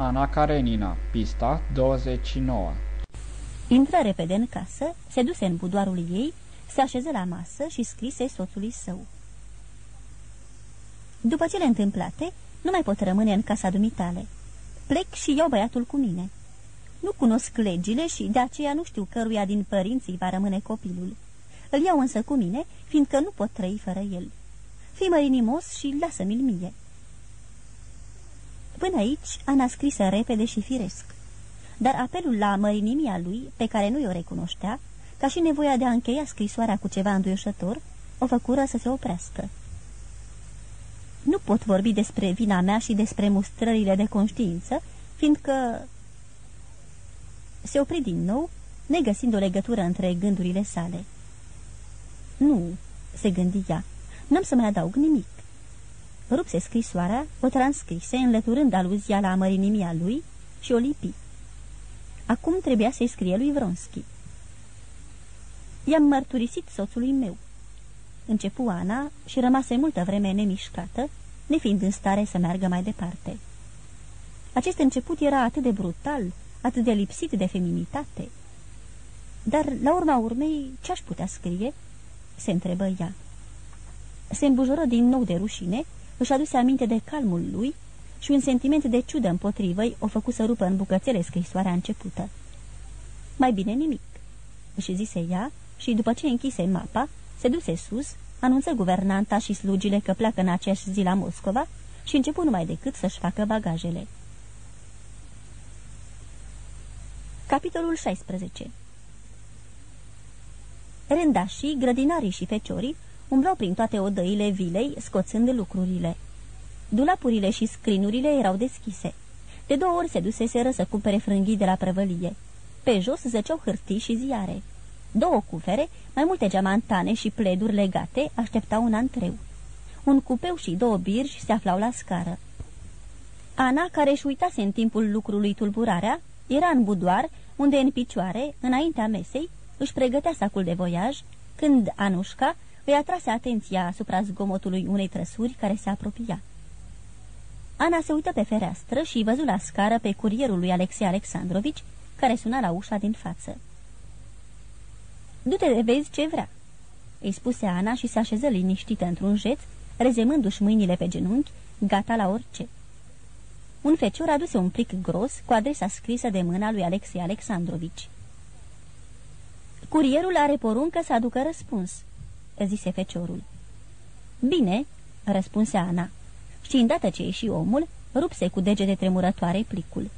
Ana Karenina, pista 29 Intră repede în casă, se duse în budoarul ei, se așeză la masă și scrise soțului său. După cele întâmplate, nu mai pot rămâne în casa dumitale. Plec și iau băiatul cu mine. Nu cunosc legile și de aceea nu știu căruia din părinții va rămâne copilul. Îl iau însă cu mine, fiindcă nu pot trăi fără el. Fii mărinimos și lasă-mi-l mie. Până aici, Ana scrisă repede și firesc. Dar apelul la mărinimia lui, pe care nu i-o recunoștea, ca și nevoia de a încheia scrisoarea cu ceva înduioșător, o făcură să se oprească. Nu pot vorbi despre vina mea și despre mustrările de conștiință, fiindcă... Se opri din nou, negăsind o legătură între gândurile sale. Nu, se gândi ea, n-am să mai adaug nimic. Rupse scrisoarea, o transcrise, înlăturând aluzia la mărinimia lui și o lipi. Acum trebuia să-i scrie lui Vronski. I-am mărturisit soțului meu. Începu Ana și rămase multă vreme nemișcată, nefiind în stare să meargă mai departe. Acest început era atât de brutal, atât de lipsit de feminitate. Dar, la urma urmei, ce-aș putea scrie? Se întrebă ea. Se îmbujoră din nou de rușine, își aduse aminte de calmul lui și un sentiment de ciudă împotrivă o făcu să rupă în bucățele scrisoarea începută. Mai bine nimic, își zise ea și, după ce închise mapa, se duse sus, anunță guvernanta și slugile că pleacă în aceeași zi la Moscova și începu numai decât să-și facă bagajele. Capitolul 16 Rândașii, grădinarii și feciorii umblau prin toate odăile vilei, scoțând lucrurile. Dulapurile și scrinurile erau deschise. De două ori se duseseră să cumpere frânghii de la prăvălie. Pe jos zăceau hârtii și ziare. Două cufere, mai multe geamantane și pleduri legate așteptau un antreu. Un cupeu și două birgi se aflau la scară. Ana, care își uitase în timpul lucrului tulburarea, era în budoar, unde în picioare, înaintea mesei, își pregătea sacul de voiaj, când Anușca îi atrase atenția asupra zgomotului unei trăsuri care se apropia. Ana se uită pe fereastră și văzu la scară pe curierul lui Alexei Alexandrovici, care suna la ușa din față. Du-te de vezi ce vrea," îi spuse Ana și se așeză liniștită într-un jet, rezemându-și mâinile pe genunchi, gata la orice. Un fecior aduse un plic gros cu adresa scrisă de mâna lui Alexei Alexandrovici. Curierul are poruncă să aducă răspuns," zise feciorul. Bine," răspunse Ana. Și îndată ce ieși omul, rupse cu degete tremurătoare plicul.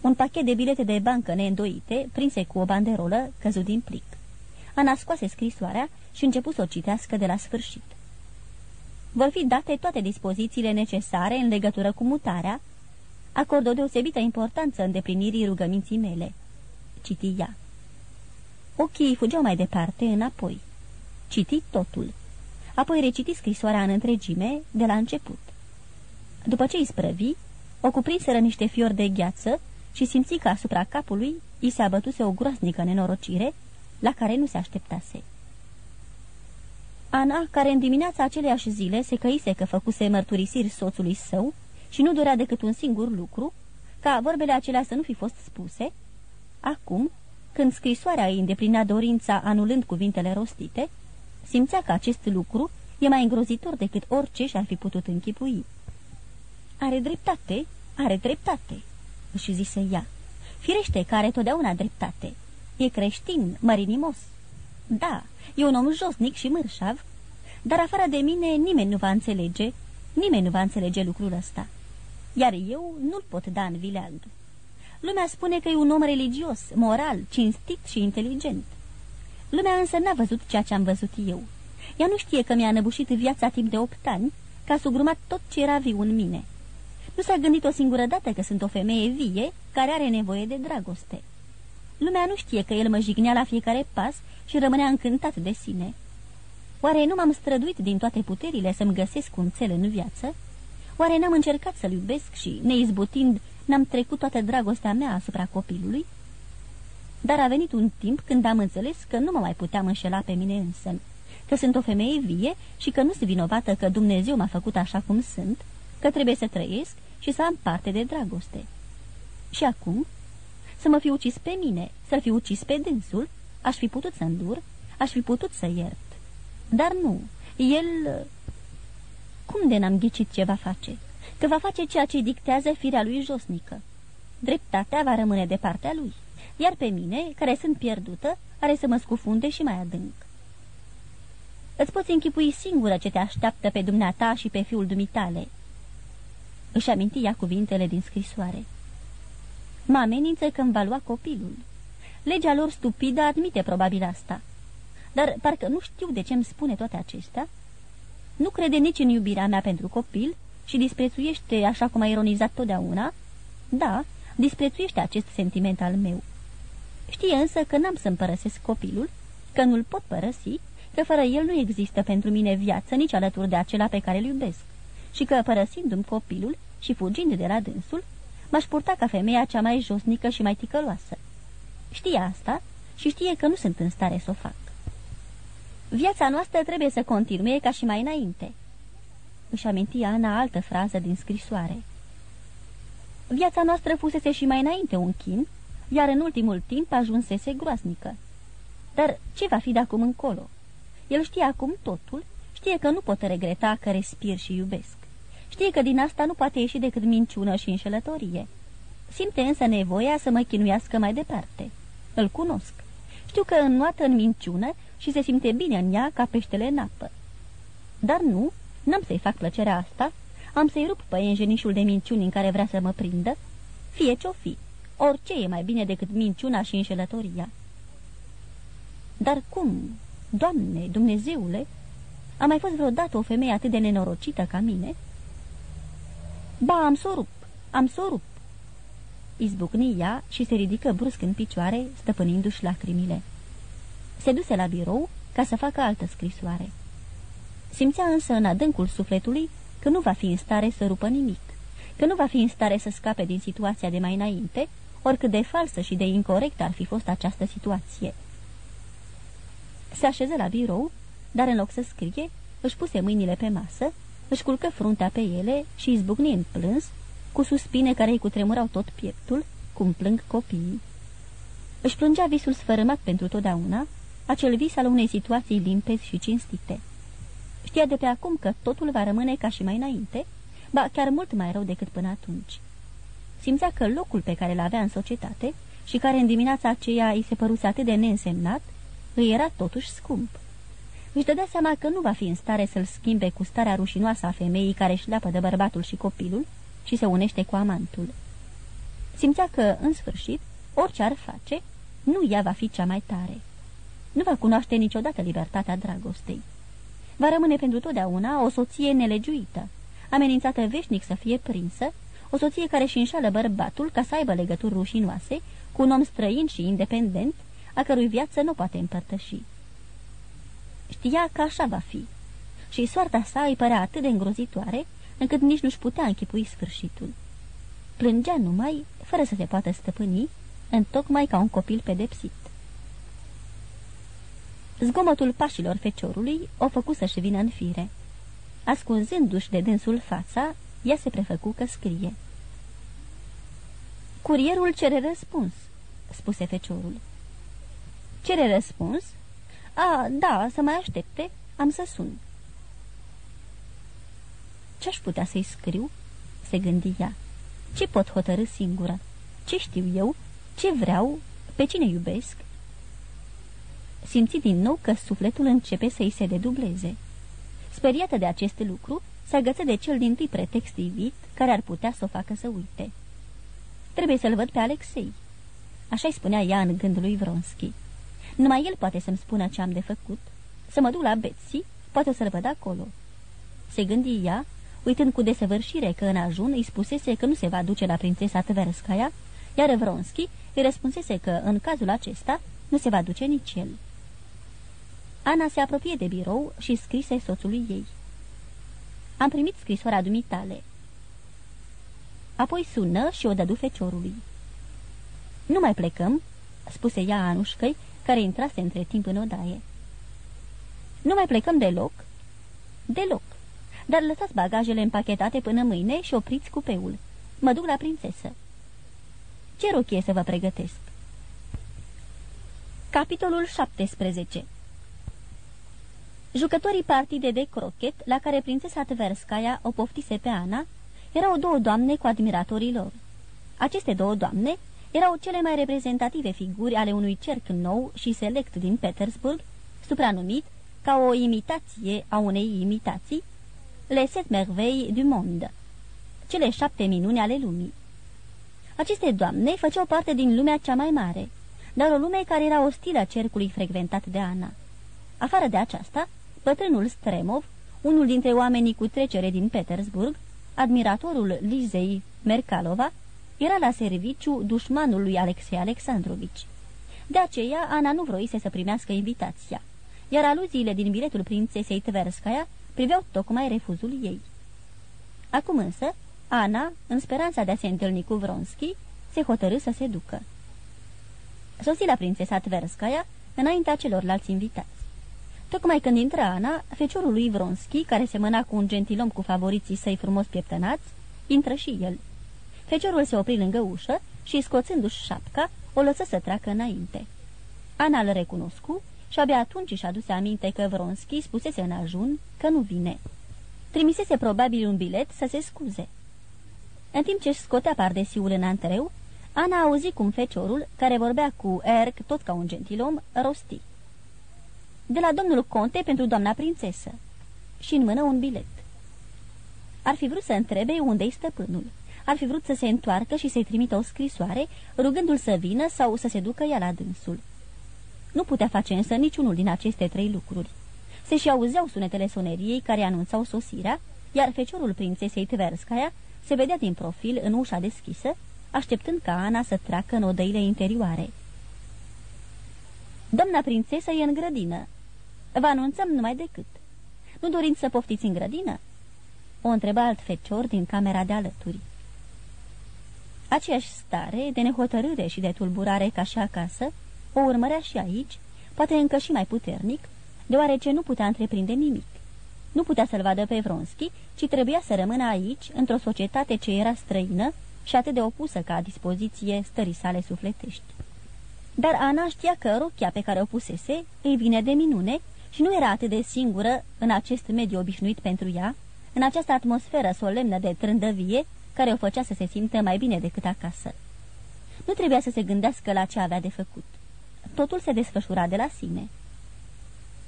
Un pachet de bilete de bancă neîndoite, prinse cu o banderolă, căzut din plic. Ana scoase scrisoarea și începu să o citească de la sfârșit. Vor fi date toate dispozițiile necesare în legătură cu mutarea. Acord o deosebită importanță îndeplinirii rugăminții mele. Citi ea. Ochii fugeau mai departe, înapoi. Citi totul. Apoi reciti scrisoarea în întregime, de la început. După ce îi sprăvi, o cuprinseră niște fiori de gheață și simți că asupra capului i se abătuse o groasnică nenorocire, la care nu se așteptase. Ana, care în dimineața aceleiași zile se căise că făcuse mărturisiri soțului său și nu dorea decât un singur lucru, ca vorbele acelea să nu fi fost spuse, acum, când scrisoarea îi îndeplinea dorința anulând cuvintele rostite, simțea că acest lucru e mai îngrozitor decât orice și-ar fi putut închipui. Are dreptate, are dreptate, își zise ea. Firește că are totdeauna dreptate. E creștin, mărinimos. Da, e un om josnic și mărșav, dar afară de mine nimeni nu va înțelege, nimeni nu va înțelege lucrul ăsta. Iar eu nu-l pot da în vileag. Lumea spune că e un om religios, moral, cinstit și inteligent. Lumea însă n-a văzut ceea ce am văzut eu. Ea nu știe că mi-a năbușit viața timp de opt ani, că a sugrumat tot ce era viu în mine. Nu s-a gândit o singură dată că sunt o femeie vie care are nevoie de dragoste. Lumea nu știe că el mă jignea la fiecare pas și rămânea încântat de sine. Oare nu m-am străduit din toate puterile să-mi găsesc un cel în viață? Oare n-am încercat să-l iubesc și, neizbutind, n-am trecut toată dragostea mea asupra copilului? Dar a venit un timp când am înțeles că nu mă mai puteam înșela pe mine însă, că sunt o femeie vie și că nu sunt vinovată că Dumnezeu m-a făcut așa cum sunt, că trebuie să trăiesc și să am parte de dragoste. Și acum? Să mă fi ucis pe mine, să-l fi ucis pe dânsul, aș fi putut să îndur, aș fi putut să iert. Dar nu, el... Cum de n-am ghicit ce va face? Că va face ceea ce dictează firea lui josnică. Dreptatea va rămâne de partea lui, iar pe mine, care sunt pierdută, are să mă scufunde și mai adânc. Îți poți închipui singură ce te așteaptă pe dumneata și pe fiul dumitale. Își aminti ea cuvintele din scrisoare. Mă amenință că îmi va lua copilul. Legea lor stupidă admite probabil asta. Dar parcă nu știu de ce îmi spune toate acestea. Nu crede nici în iubirea mea pentru copil și disprețuiește, așa cum a ironizat totdeauna, da, disprețuiește acest sentiment al meu. Știe însă că n-am să-mi părăsesc copilul, că nu-l pot părăsi, că fără el nu există pentru mine viață nici alături de acela pe care îl iubesc și că, părăsindu-mi copilul și fugind de la dânsul, m-aș purta ca femeia cea mai josnică și mai ticăloasă. Știe asta și știe că nu sunt în stare să o fac. Viața noastră trebuie să continue ca și mai înainte. Își aminti Ana altă frază din scrisoare. Viața noastră fusese și mai înainte un chin, iar în ultimul timp ajunsese groasnică. Dar ce va fi de acum încolo? El știe acum totul, știe că nu pot regreta că respir și iubesc. Știe că din asta nu poate ieși decât minciună și înșelătorie. Simte însă nevoia să mă chinuiască mai departe. Îl cunosc. Știu că înnoată în minciună și se simte bine în ea ca peștele în apă. Dar nu, n-am să-i fac plăcerea asta, am să-i rup pe înjenișul de minciuni în care vrea să mă prindă, fie ce-o fi, orice e mai bine decât minciuna și înșelătoria. Dar cum, Doamne, Dumnezeule, a mai fost vreodată o femeie atât de nenorocită ca mine?" Ba, am să o rup, am să o rup." Izbucni ea și se ridică brusc în picioare, stăpânindu-și lacrimile. Se duse la birou ca să facă altă scrisoare. Simțea însă în adâncul sufletului că nu va fi în stare să rupă nimic, că nu va fi în stare să scape din situația de mai înainte, oricât de falsă și de incorrectă ar fi fost această situație. Se așeză la birou, dar în loc să scrie, își puse mâinile pe masă, își culcă fruntea pe ele și izbucni în plâns, cu suspine care îi cutremurau tot pieptul, cum plâng copiii. Își plângea visul sfărâmat pentru totdeauna, acel vis al unei situații limpezi și cinstite. Știa de pe acum că totul va rămâne ca și mai înainte, ba chiar mult mai rău decât până atunci. Simțea că locul pe care îl avea în societate și care în dimineața aceea îi se păruse atât de neînsemnat, îi era totuși scump. Își dădea seama că nu va fi în stare să-l schimbe cu starea rușinoasă a femeii care își leapă de bărbatul și copilul și se unește cu amantul. Simțea că, în sfârșit, orice ar face, nu ea va fi cea mai tare. Nu va cunoaște niciodată libertatea dragostei. Va rămâne pentru totdeauna o soție nelegiuită, amenințată veșnic să fie prinsă, o soție care își înșală bărbatul ca să aibă legături rușinoase cu un om străin și independent, a cărui viață nu poate împărtăși. Știa că așa va fi. Și soarta sa îi părea atât de îngrozitoare, încât nici nu-și putea închipui sfârșitul. Plângea numai, fără să se poată stăpâni, întocmai ca un copil pedepsit. Zgomotul pașilor feciorului o făcu să-și vină în fire. Ascunzându-și de dânsul fața, ea se prefăcu că scrie. Curierul cere răspuns," spuse feciorul. Cere răspuns?" A, da, să mai aștepte, am să sun." Ce-aș putea să-i scriu?" se gândi ea. Ce pot hotărâ singură? Ce știu eu? Ce vreau? Pe cine iubesc?" Simți din nou că sufletul începe să-i se dedubleze. Speriată de acest lucru, se agăță de cel din tâi pretext ivit care ar putea să o facă să uite. Trebuie să-l văd pe Alexei. Așa-i spunea ea în gândul lui Vronski. Numai el poate să-mi spună ce am de făcut. Să mă duc la Betsy, poate o să-l văd acolo. Se gândi ea, uitând cu desăvârșire că în ajun îi spusese că nu se va duce la prințesa Tverskaya, iar Vronski îi răspunsese că, în cazul acesta, nu se va duce nici el. Ana se apropie de birou și scrise soțului ei. Am primit scrisoarea dumitale. Apoi sună și o dădu feciorului. Nu mai plecăm," spuse ea Anușcăi, care intrase între timp în odaie. Nu mai plecăm deloc?" Deloc. Dar lăsați bagajele împachetate până mâine și opriți cupeul. Mă duc la prințesă." Ce rochie să vă pregătesc? Capitolul 17 Jucătorii partide de crochet, la care prințesa Tverskaya o poftise pe Ana, erau două doamne cu admiratorii lor. Aceste două doamne erau cele mai reprezentative figuri ale unui cerc nou și select din Petersburg, supranumit ca o imitație a unei imitații, Les Sept Merveilles du Monde, cele șapte minuni ale lumii. Aceste doamne făceau parte din lumea cea mai mare, dar o lume care era ostilă cercului frecventat de Ana. Afară de aceasta, bătrânul Stremov, unul dintre oamenii cu trecere din Petersburg, admiratorul Lizei Merkalova, era la serviciu dușmanul lui Alexei Alexandrovici. De aceea, Ana nu vroise să primească invitația, iar aluziile din biletul prințesei Tverskaya priveau tocmai refuzul ei. Acum însă, Ana, în speranța de a se întâlni cu Vronski, se hotărâ să se ducă. Sosi la prințesa Tverskaya înaintea celorlalți invitați. Tocmai când intră Ana, feciorul lui Vronski, care semăna cu un gentilom cu favoriții săi frumos pieptănați, intră și el. Feciorul se opri lângă ușă și, scoțându-și șapca, o lăsă să treacă înainte. Ana îl recunoscu și abia atunci își aduse aminte că Vronski spusese în ajun că nu vine. Trimisese probabil un bilet să se scuze. În timp ce își scotea pardesiul în antreu, Ana auzi cum feciorul, care vorbea cu Erc tot ca un gentilom, rosti. De la domnul conte pentru doamna prințesă. Și în mână un bilet. Ar fi vrut să întrebe unde-i stăpânul. Ar fi vrut să se întoarcă și să-i trimită o scrisoare, rugându-l să vină sau să se ducă ea la dânsul. Nu putea face însă niciunul din aceste trei lucruri. Se și auzeau sunetele soneriei care anunțau sosirea, iar feciorul prințesei Tverskaya se vedea din profil în ușa deschisă, așteptând ca Ana să treacă în odăile interioare. Doamna prințesă e în grădină. Vă anunțăm numai decât. Nu doriți să poftiți în grădină?" O întreba alt fecior din camera de alături. Aceeași stare de nehotărâre și de tulburare ca și acasă o urmărea și aici, poate încă și mai puternic, deoarece nu putea întreprinde nimic. Nu putea să-l vadă pe Vronski, ci trebuia să rămână aici, într-o societate ce era străină și atât de opusă ca dispoziție stării sale sufletești. Dar Ana știa că rochia pe care o pusese îi vine de minune și nu era atât de singură în acest mediu obișnuit pentru ea, în această atmosferă solemnă de trândăvie care o făcea să se simtă mai bine decât acasă. Nu trebuia să se gândească la ce avea de făcut. Totul se desfășura de la sine.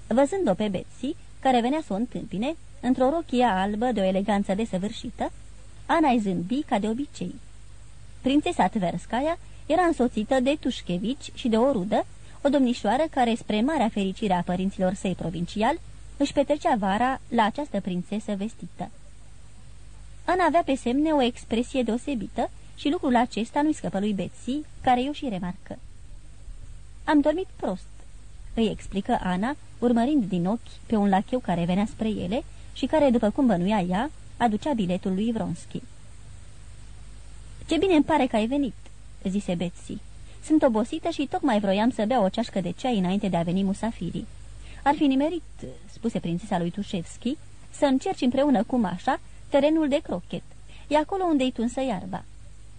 Văzând-o pe Betsy, care venea să o întâmpine, într-o rochie albă de o eleganță desăvârșită, Ana îi zâmbi ca de obicei. Prințesa Tverskaya era însoțită de Tușchevici și de o rudă, o domnișoară care, spre marea fericire a părinților săi provincial, își petrecea vara la această prințesă vestită. Ana avea pe semne o expresie deosebită și lucrul acesta nu-i scăpă lui Betsy, care eu și remarcă. Am dormit prost, îi explică Ana, urmărind din ochi pe un lacheu care venea spre ele și care, după cum bănuia ea, aducea biletul lui Vronski. Ce bine îmi pare că ai venit," zise Betsy. Sunt obosită și tocmai vroiam să bea o ceașcă de ceai înainte de a veni musafirii. Ar fi nimerit, spuse prințesa lui Tușevski, să încerci împreună cu Mașa terenul de crochet. E acolo unde-i tunsă iarba.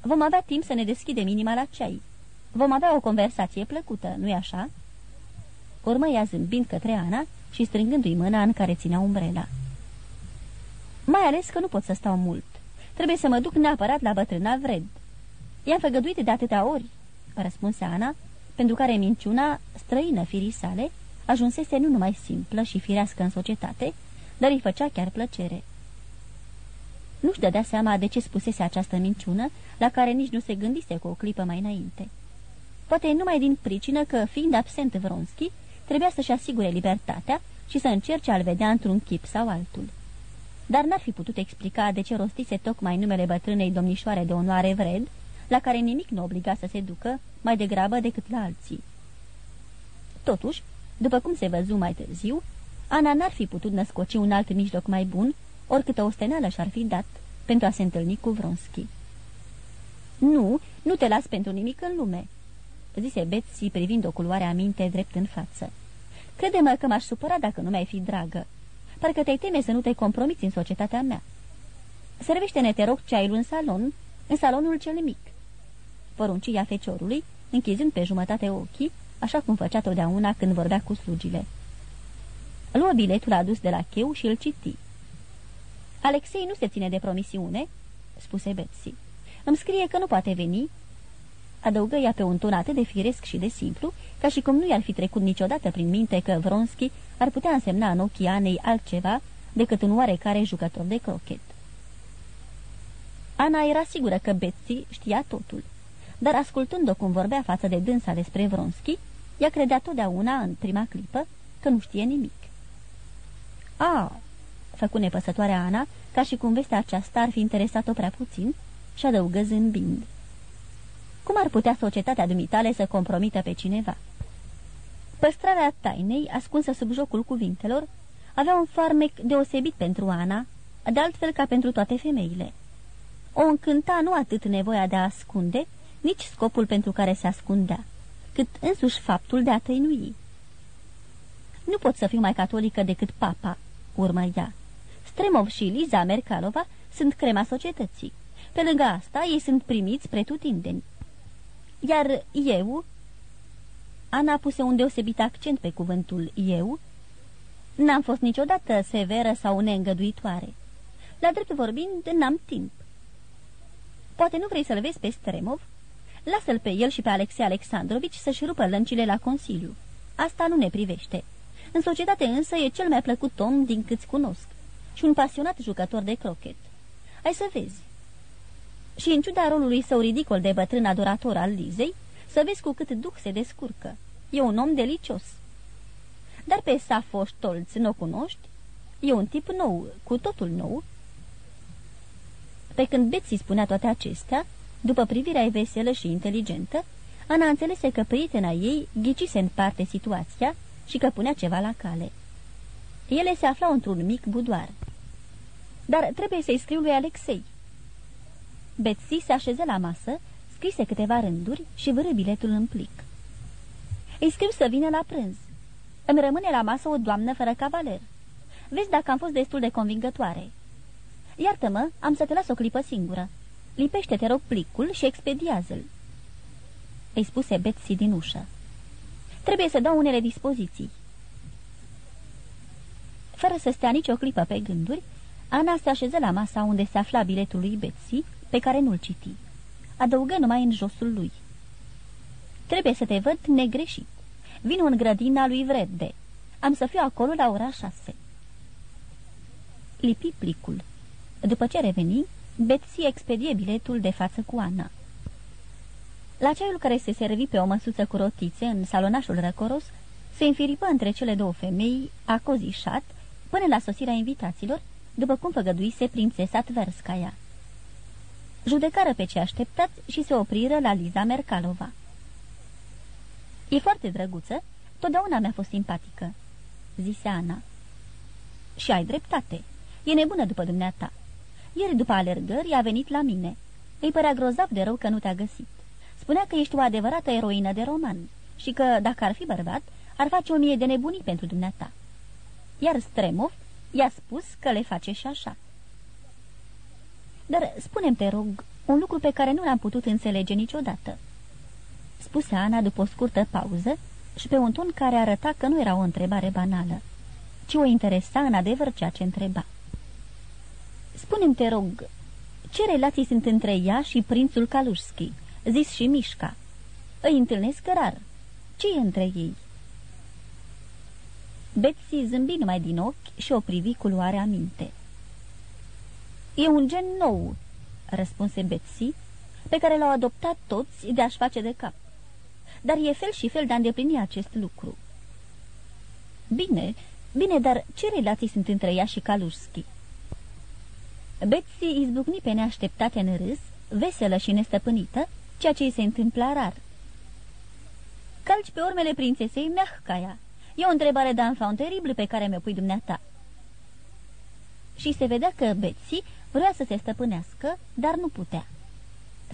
Vom avea timp să ne deschidem inima la ceai. Vom avea o conversație plăcută, nu-i așa?" Urmă ea zâmbind către Ana și strângându-i mâna în care ținea umbrela. Mai ales că nu pot să stau mult. Trebuie să mă duc neapărat la bătrâna Vred. I-am făgăduit de atâtea ori, răspunse Ana, pentru care minciuna, străină firii sale, ajunsese nu numai simplă și firească în societate, dar îi făcea chiar plăcere. Nu-și dădea seama de ce spusese această minciună, la care nici nu se gândise cu o clipă mai înainte. Poate numai din pricină că, fiind absent Vronski, trebuia să-și asigure libertatea și să încerce a-l vedea într-un chip sau altul. Dar n-ar fi putut explica de ce rostise tocmai numele bătrânei domnișoare de onoare Vred, la care nimic nu obliga să se ducă mai degrabă decât la alții. Totuși, după cum se văzu mai târziu, Ana n-ar fi putut născoci un alt mijloc mai bun, oricâtă osteneală și-ar fi dat, pentru a se întâlni cu Vronski. Nu, nu te las pentru nimic în lume," zise Betsy privind o culoare aminte drept în față. Crede-mă că m-aș supăra dacă nu mi-ai fi dragă. Parcă te-ai teme să nu te compromiți în societatea mea. Servește-ne, te rog, ceaiul în salon, în salonul cel mic. Porunci ea feciorului, închizând pe jumătate ochii, așa cum făcea totdeauna când vorbea cu slugile. Luă biletul adus de la cheu și îl citi. Alexei nu se ține de promisiune," spuse Betsy. Îmi scrie că nu poate veni." Adăugă ea pe un ton atât de firesc și de simplu, ca și cum nu i-ar fi trecut niciodată prin minte că Vronski ar putea însemna în ochii Anei altceva decât un oarecare jucător de crochet. Ana era sigură că Betsy știa totul, dar ascultând-o cum vorbea față de dânsa despre Vronski, ea credea totdeauna, în prima clipă, că nu știe nimic. A, făcu nepăsătoarea Ana, ca și cum vestea aceasta ar fi interesat-o prea puțin, și adăugă zâmbind. Cum ar putea societatea dumitale să compromită pe cineva? Păstrarea tainei, ascunsă sub jocul cuvintelor, avea un farmec deosebit pentru Ana, de altfel ca pentru toate femeile. O încânta nu atât nevoia de a ascunde, nici scopul pentru care se ascundea, cât însuși faptul de a tăinui. Nu pot să fiu mai catolică decât papa, urmă ea. Stremov și Liza Merkalova sunt crema societății. Pe lângă asta, ei sunt primiți pretutindeni. Iar eu... Ana puse un deosebit accent pe cuvântul eu. N-am fost niciodată severă sau neîngăduitoare. La drept vorbind, n-am timp. Poate nu vrei să-l vezi pe Stremov? Lasă-l pe el și pe Alexei Alexandrovici să-și rupă lăncile la Consiliu. Asta nu ne privește. În societate însă e cel mai plăcut om din câți cunosc și un pasionat jucător de crochet. Ai să vezi. Și în ciuda rolului său ridicol de bătrân adorator al Lizei, să vezi cu cât duh se descurcă. E un om delicios. Dar pe Safoș Stolț nu o cunoști? E un tip nou, cu totul nou. Pe când Betsy spunea toate acestea, după privirea veselă și inteligentă, Ana înțelese că prietena ei ghicise în parte situația și că punea ceva la cale. Ele se aflau într-un mic budoar. Dar trebuie să-i scriu lui Alexei. Betsy se așeze la masă, scrise câteva rânduri și vârâ biletul în plic. Îi scriu să vină la prânz. Îmi rămâne la masă o doamnă fără cavaler. Vezi dacă am fost destul de convingătoare. Iartă-mă, am să te las o clipă singură. Lipește, te rog, plicul și expediază-l. Îi spuse Betsy din ușă. Trebuie să dau unele dispoziții. Fără să stea nicio clipă pe gânduri, Ana se așeză la masa unde se afla biletul lui Betsy, pe care nu-l citi. Adăugă numai în josul lui. Trebuie să te văd negreșit. Vin în grădina lui Vrede. Am să fiu acolo la ora șase. Lipi plicul. După ce reveni, Betsy expedie biletul de față cu Ana. La ceaiul care se servi pe o măsuță cu rotițe în salonașul răcoros, se înfiripă între cele două femei, acozișat, până la sosirea invitaților, după cum făgăduise prințesa Tverskaya. Judecară pe ce așteptați și se opriră la Liza Merkalova. E foarte drăguță, totdeauna mi-a fost simpatică," zise Ana. Și ai dreptate, e nebună după dumneata. Ieri după alergări a venit la mine. Îi părea grozav de rău că nu te-a găsit. Spunea că ești o adevărată eroină de roman și că, dacă ar fi bărbat, ar face o mie de nebunii pentru dumneata. Iar Stremov i-a spus că le face și așa. Dar spune te rog, un lucru pe care nu l-am putut înțelege niciodată. Spuse Ana după o scurtă pauză și pe un ton care arăta că nu era o întrebare banală, ci o interesa în adevăr ceea ce întreba. Spune-mi, te rog, ce relații sunt între ea și prințul Kalușski, zis și Mișca? Îi întâlnesc rar. ce e între ei?" Betsy zâmbi numai din ochi și o privi cu luarea minte. E un gen nou," răspunse Betsy, pe care l-au adoptat toți de a-și face de cap. Dar e fel și fel de a îndeplini acest lucru." Bine, bine, dar ce relații sunt între ea și Kalușski?" Betsy izbucni pe neașteptate în râs, veselă și nestăpânită, ceea ce îi se întâmpla rar. Calci pe urmele prințesei Meahcaia. E o întrebare d'enfant teribil pe care mi-o pui dumneata. Și se vedea că Betsy vrea să se stăpânească, dar nu putea.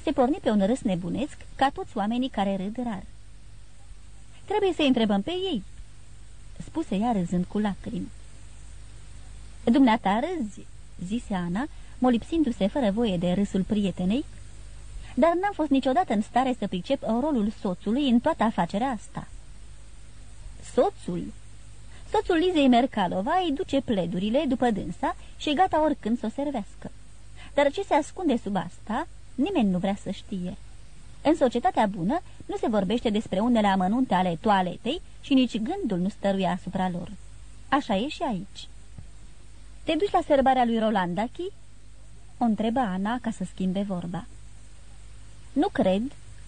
Se porni pe un râs nebunesc, ca toți oamenii care râd rar. Trebuie să-i întrebăm pe ei, spuse ea râzând cu lacrimi. Dumneata râzi, zise Ana, molipsindu-se fără voie de râsul prietenei, dar n-am fost niciodată în stare să pricep rolul soțului în toată afacerea asta. Soțul? Soțul Lizei Mercalova îi duce pledurile după dânsa și e gata oricând să o servească. Dar ce se ascunde sub asta, nimeni nu vrea să știe. În societatea bună nu se vorbește despre unele amănunte ale toaletei și nici gândul nu stăruie asupra lor. Așa e și aici. Te duci la sărbarea lui Rolandachi?" O întrebă Ana ca să schimbe vorba. Nu cred,"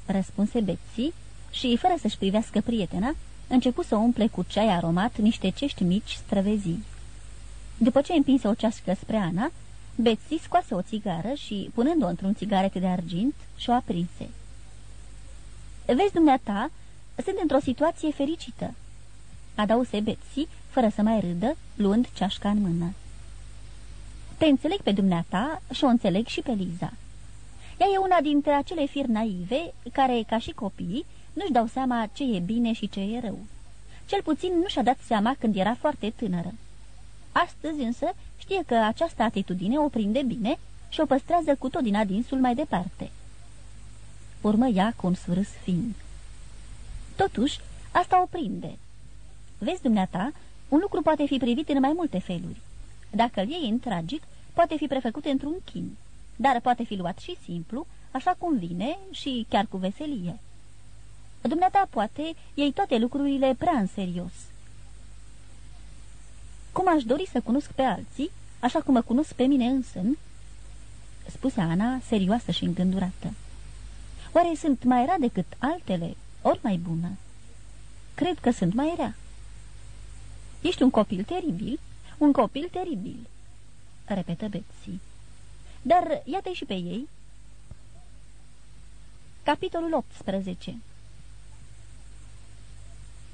răspunse Betsy și, fără să-și privească prietena, începu să umple cu ceai aromat niște cești mici străvezii. După ce împinse o ceașcă spre Ana, Betsy scoase o țigară și, punând-o într-un țigaret de argint, și-o aprinse. Vezi, dumneata, sunt într-o situație fericită," adause Betsy, fără să mai râdă, luând ceașca în mână. Te înțeleg pe dumneata și o înțeleg și pe Liza. Ea e una dintre acele firi naive care, ca și copiii, nu-și dau seama ce e bine și ce e rău. Cel puțin nu și-a dat seama când era foarte tânără. Astăzi însă știe că această atitudine o prinde bine și o păstrează cu tot din adinsul mai departe. Urmă ea cu un sfârâs fin. Totuși, asta o prinde. Vezi, dumneata, un lucru poate fi privit în mai multe feluri. Dacă îl iei în tragic, poate fi prefăcut într-un chin, dar poate fi luat și simplu, așa cum vine și chiar cu veselie. Dumneata, poate, iei toate lucrurile prea în serios. Cum aș dori să cunosc pe alții, așa cum mă cunosc pe mine însă, spuse Ana, serioasă și îngândurată. Oare sunt mai rea decât altele, ori mai bună? Cred că sunt mai rea. Ești un copil teribil, un copil teribil, repetă Betsy. Dar iată și pe ei. Capitolul 18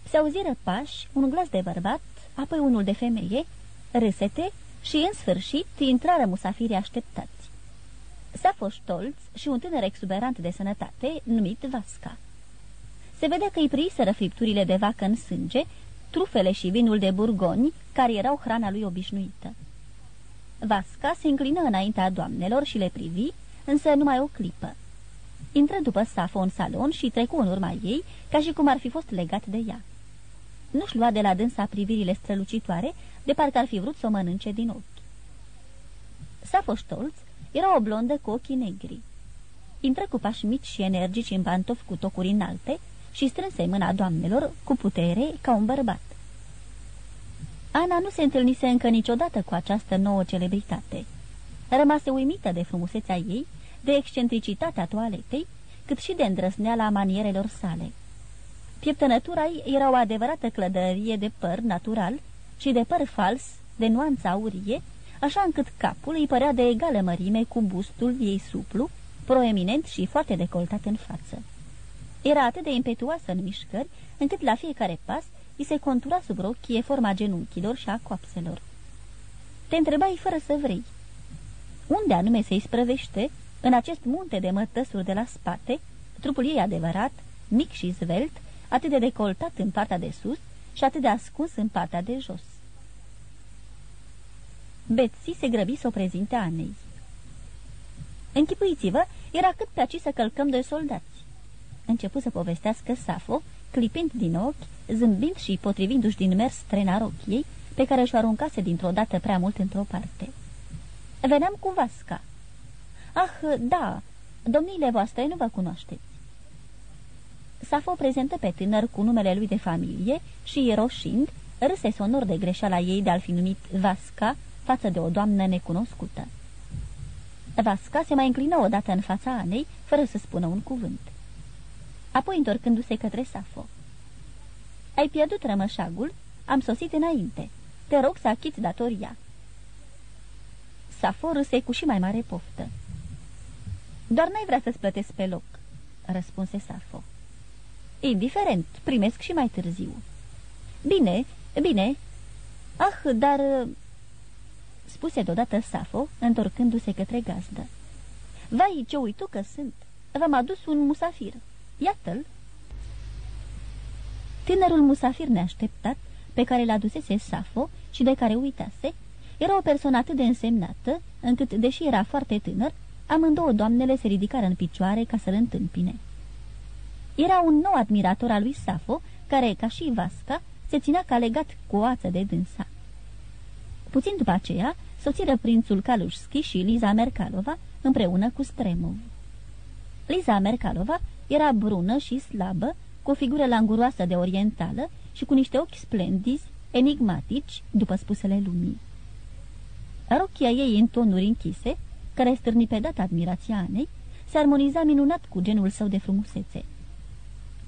Se auziră pași, un glas de bărbat, apoi unul de femeie, râsete și, în sfârșit, intrară musafirii așteptați. Safo Stolz și un tânăr exuberant de sănătate, numit Vasca. Se vedea că îi priseră fripturile de vacă în sânge, trufele și vinul de burgoni, care erau hrana lui obișnuită. Vasca se înclină înaintea doamnelor și le privi, însă numai o clipă. Intră după Safo în salon și trecu în urma ei, ca și cum ar fi fost legat de ea. Nu-și lua de la dânsa privirile strălucitoare, de parcă ar fi vrut să o mănânce din ochi. Safo Stolz era o blondă cu ochii negri. Intră cu pași mici și energici în pantofi cu tocuri înalte și strânse mâna doamnelor cu putere ca un bărbat. Ana nu se întâlnise încă niciodată cu această nouă celebritate. Rămase uimită de frumusețea ei, de excentricitatea toaletei, cât și de îndrăsneala manierelor sale. Pieptănătura ei era o adevărată clădărie de păr natural și de păr fals, de nuanță aurie, așa încât capul îi părea de egală mărime cu bustul ei suplu, proeminent și foarte decoltat în față. Era atât de impetuoasă în mișcări, încât la fiecare pas îi se contura sub rochie forma genunchilor și a coapselor. Te întrebai fără să vrei. Unde anume se isprăvește, în acest munte de mătăsuri de la spate, trupul ei adevărat, mic și zvelt, atât de decoltat în partea de sus și atât de ascuns în partea de jos. Betsy se grăbi să o prezinte Anei. Închipuiți-vă, era cât pe aci să călcăm doi soldați. Începu să povestească Safo, clipind din ochi, zâmbind și potrivindu-și din mers trena rochiei, pe care și-o aruncase dintr-o dată prea mult într-o parte. Veneam cu Vasca. Ah, da, domniile voastre nu vă cunoașteți. Safo prezentă pe tânăr cu numele lui de familie și, roșind, râse sonor de greșeala ei de a-l fi numit Vasca față de o doamnă necunoscută. Vasca se mai înclină odată în fața Anei, fără să spună un cuvânt. Apoi, întorcându-se către Safo. Ai pierdut rămășagul? Am sosit înainte. Te rog să achiți datoria." Safo râse cu și mai mare poftă. Doar n-ai vrea să-ți plătesc pe loc," răspunse Safo. Indiferent, primesc și mai târziu." Bine, bine. Ah, dar spuse deodată Safo, întorcându-se către gazdă. Vai, ce uitu că sunt! V-am adus un musafir. Iată-l!" Tânărul musafir neașteptat, pe care l-a dusese Safo și de care uitase, era o persoană atât de însemnată, încât, deși era foarte tânăr, Amândouă doamnele se ridicară în picioare ca să-l întâmpine. Era un nou admirator al lui Safo, care, ca și Vasca, se ținea ca legat cu o ață de dânsa. Puțin după aceea, soțiră prințul Kalușski și Liza Merkalova împreună cu Stremov. Liza Merkalova era brună și slabă, cu o figură languroasă de orientală și cu niște ochi splendizi, enigmatici, după spusele lumii. Rochia ei în tonuri închise, care stârni pe data admirația Anei, se armoniza minunat cu genul său de frumusețe.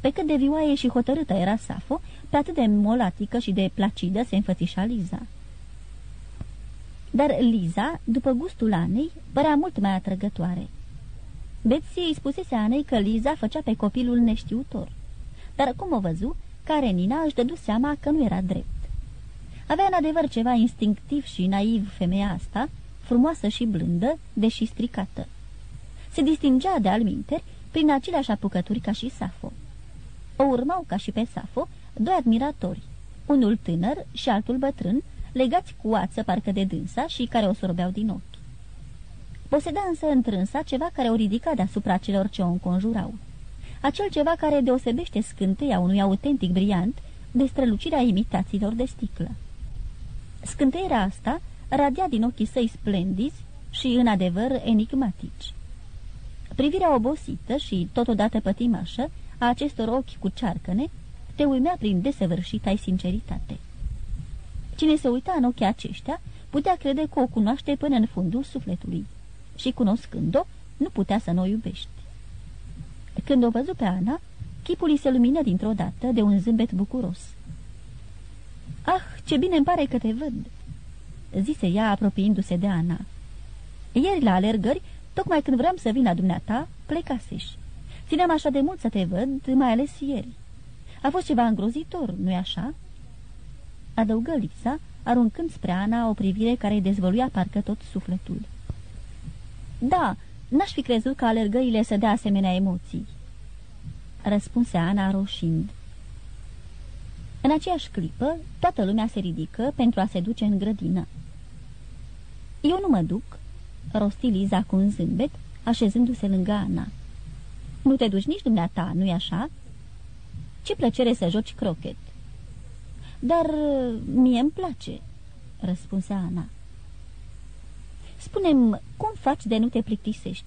Pe cât de vioaie și hotărâtă era Safo, pe atât de molatică și de placidă se înfățișa Liza. Dar Liza, după gustul Anei, părea mult mai atrăgătoare. Betsy îi spusese Anei că Liza făcea pe copilul neștiutor. Dar cum o văzu, Karenina își dădu seama că nu era drept. Avea în adevăr ceva instinctiv și naiv femeia asta, frumoasă și blândă, deși stricată. Se distingea de alminteri prin aceleași apucături ca și Safo. O urmau ca și pe Safo doi admiratori, unul tânăr și altul bătrân, legați cu ață parcă de dânsa și care o sorbeau din ochi. Poseda însă întrânsa ceva care o ridica deasupra celor ce o înconjurau. Acel ceva care deosebește scânteia unui autentic briant de strălucirea imitațiilor de sticlă. Scânteiera asta radia din ochii săi splendizi și, în adevăr, enigmatici. Privirea obosită și totodată pătimașă a acestor ochi cu cearcăne te uimea prin desăvârșita sinceritate. Cine se uita în ochii aceștia putea crede că o cunoaște până în fundul sufletului și, cunoscând-o, nu putea să nu o iubești. Când o văzu pe Ana, chipul îi se lumină dintr-o dată de un zâmbet bucuros. Ah, ce bine îmi pare că te văd!" zise ea apropiindu-se de Ana. Ieri la alergări, tocmai când vreau să vin la dumneata, plecaseși. Țineam așa de mult să te văd, mai ales ieri. A fost ceva îngrozitor, nu-i așa?" Adăugă Lisa, aruncând spre Ana o privire care îi dezvăluia parcă tot sufletul. Da, n-aș fi crezut că alergările să dea asemenea emoții." Răspunse Ana roșind. În aceeași clipă, toată lumea se ridică pentru a se duce în grădină. Eu nu mă duc," rosti Liza cu un zâmbet, așezându-se lângă Ana. Nu te duci nici dumneata, nu-i așa?" Ce plăcere să joci crochet." Dar mie îmi place," răspunse Ana. Spunem, cum faci de nu te plictisești?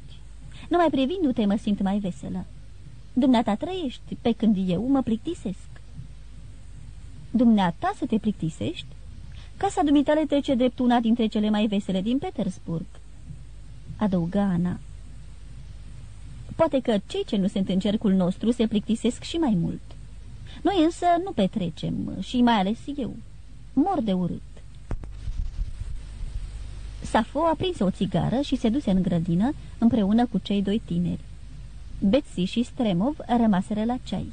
Numai privindu-te mă simt mai veselă. Dumneata trăiești, pe când eu mă plictisesc. Dumneata să te plictisești? Casa dumitale trece drept una dintre cele mai vesele din Petersburg. Adăugă Ana. Poate că cei ce nu sunt în cercul nostru se plictisesc și mai mult. Noi însă nu petrecem și mai ales eu. Mor de urât. Safo aprinse o țigară și se duse în grădină împreună cu cei doi tineri. Betsy și Stremov rămaseră la ceai.